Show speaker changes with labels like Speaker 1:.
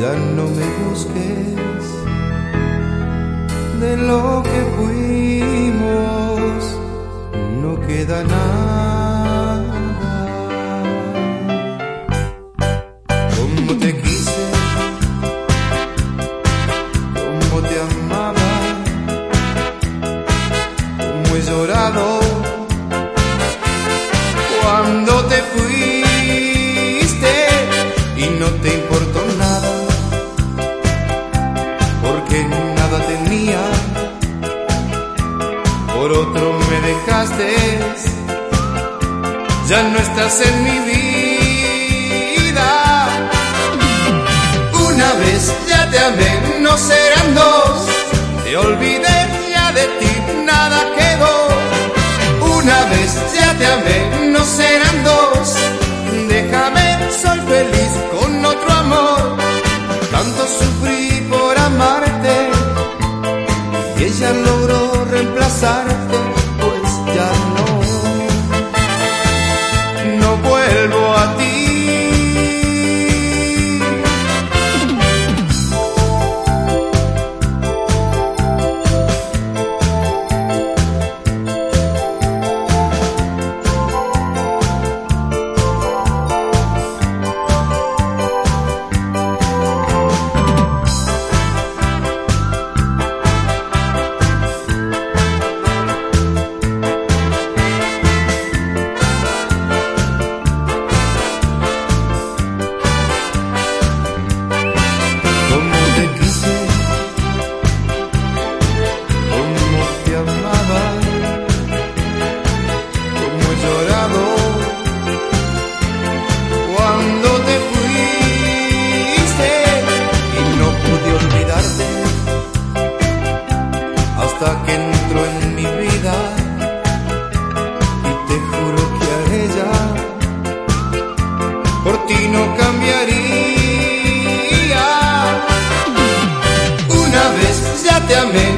Speaker 1: ya no me busques de lo que fuimos, no queda nada. Como te quise, como te amaba, como he llorado por otro me dejaste, ya no estás en mi vida. Una vez ya te amé, no serán dos, te olvidé ya de ti, nada quedó. Una vez ya te amé, no serán dos, déjame, soy feliz. logró reemplazar também